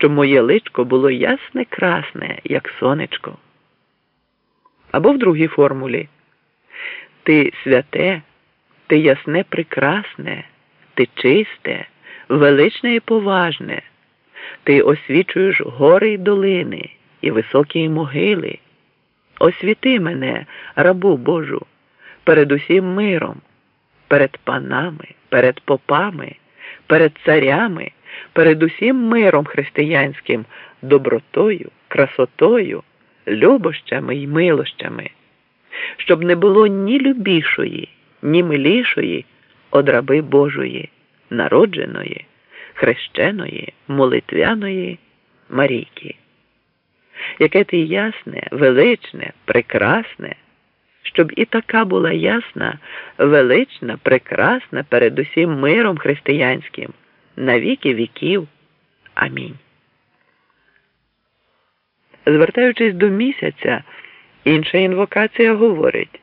щоб моє личко було ясне красне, як сонечко. Або в другій формулі Ти святе, ти ясне прекрасне, ти чисте, величне і поважне, ти освічуєш гори й долини і високі могили. Освіти мене, рабу Божу, перед усім миром, перед панами, перед попами, перед царями, перед усім миром християнським, добротою, красотою, любощами й милощами, щоб не було ні любішої, ні милішої од раби Божої, народженої, хрещеної, молитвяної Марійки. Яке ти ясне, величне, прекрасне, щоб і така була ясна, велична, прекрасна перед усім миром християнським, на віки віків. Амінь. Звертаючись до місяця, інша інвокація говорить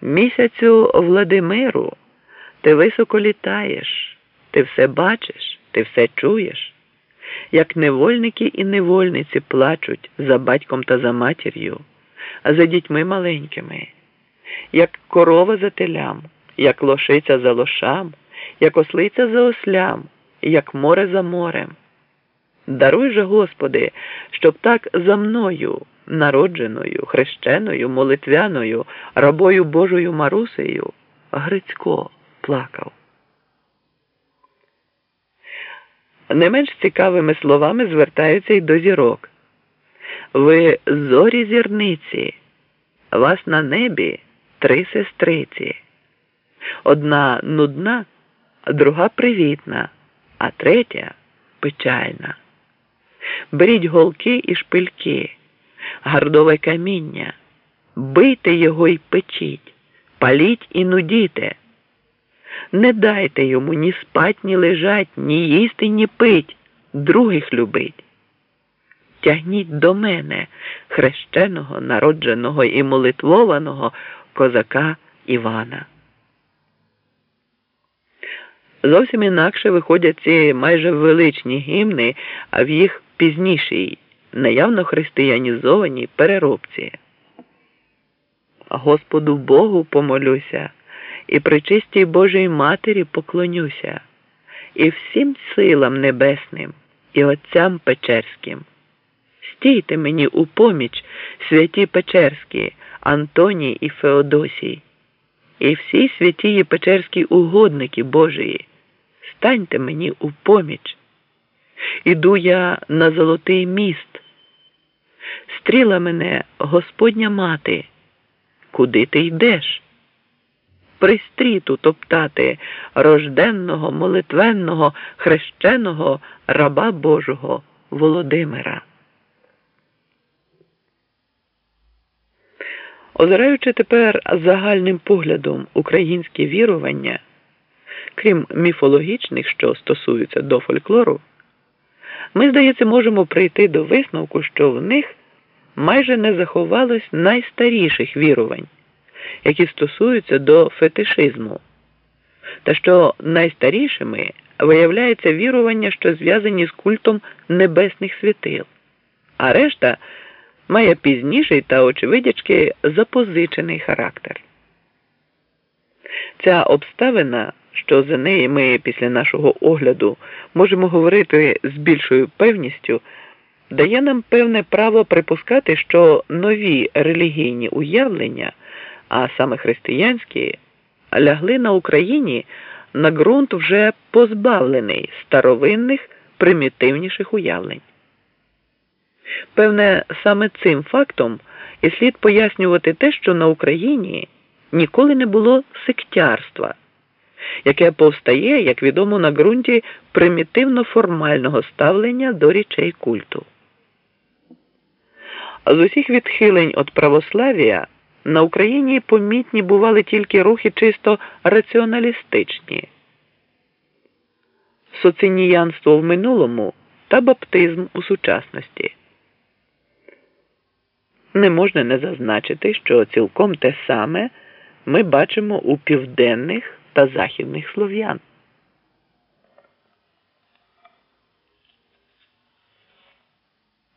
місяцю Владимиру, ти високо літаєш, ти все бачиш, ти все чуєш як невольники і невольниці плачуть за батьком та за матір'ю, а за дітьми маленькими, як корова за телям, як лошиця за лошам, як ослиця за ослям, як море за морем. Даруй же, Господи, щоб так за мною, народженою, хрещеною, молитвяною, рабою Божою Марусею, Грицько плакав. Не менш цікавими словами звертаються й до зірок. Ви зорі зірниці, вас на небі три сестриці. Одна нудна, друга привітна, а третя печальна. Беріть голки і шпильки, гардове каміння, бийте його й печіть, паліть і нудіте. Не дайте йому ні спать, ні лежать, ні їсти, ні пить, других любить. Тягніть до мене хрещеного, народженого і молитвованого козака Івана. Зовсім інакше виходять ці майже величні гімни, а в їх пізнішій, наявно християнізованій переробці. Господу Богу помолюся і причистій Божій Матері поклонюся, і всім силам небесним, і Отцям Печерським. Стійте мені у поміч, святі Печерські, Антоній і Феодосій, і всі святії Печерські угодники Божії, станьте мені у поміч. Іду я на золотий міст. Стріла мене Господня мати, куди ти йдеш? пристріту топтати рожденного, молитвенного, хрещеного раба Божого Володимира. Озираючи тепер загальним поглядом українські вірування, крім міфологічних, що стосуються до фольклору, ми, здається, можемо прийти до висновку, що в них майже не заховалось найстаріших вірувань які стосуються до фетишизму, та що найстарішими виявляється вірування, що зв'язані з культом небесних світил, а решта має пізніший та, очевидячки, запозичений характер. Ця обставина, що за неї ми після нашого огляду можемо говорити з більшою певністю, дає нам певне право припускати, що нові релігійні уявлення а саме християнські, лягли на Україні на ґрунт вже позбавлений старовинних примітивніших уявлень. Певне, саме цим фактом і слід пояснювати те, що на Україні ніколи не було сектярства, яке повстає, як відомо, на ґрунті примітивно формального ставлення до речей культу. З усіх відхилень від православ'я на Україні помітні бували тільки рухи чисто раціоналістичні, соцініянство в минулому та баптизм у сучасності. Не можна не зазначити, що цілком те саме ми бачимо у південних та західних слов'ян.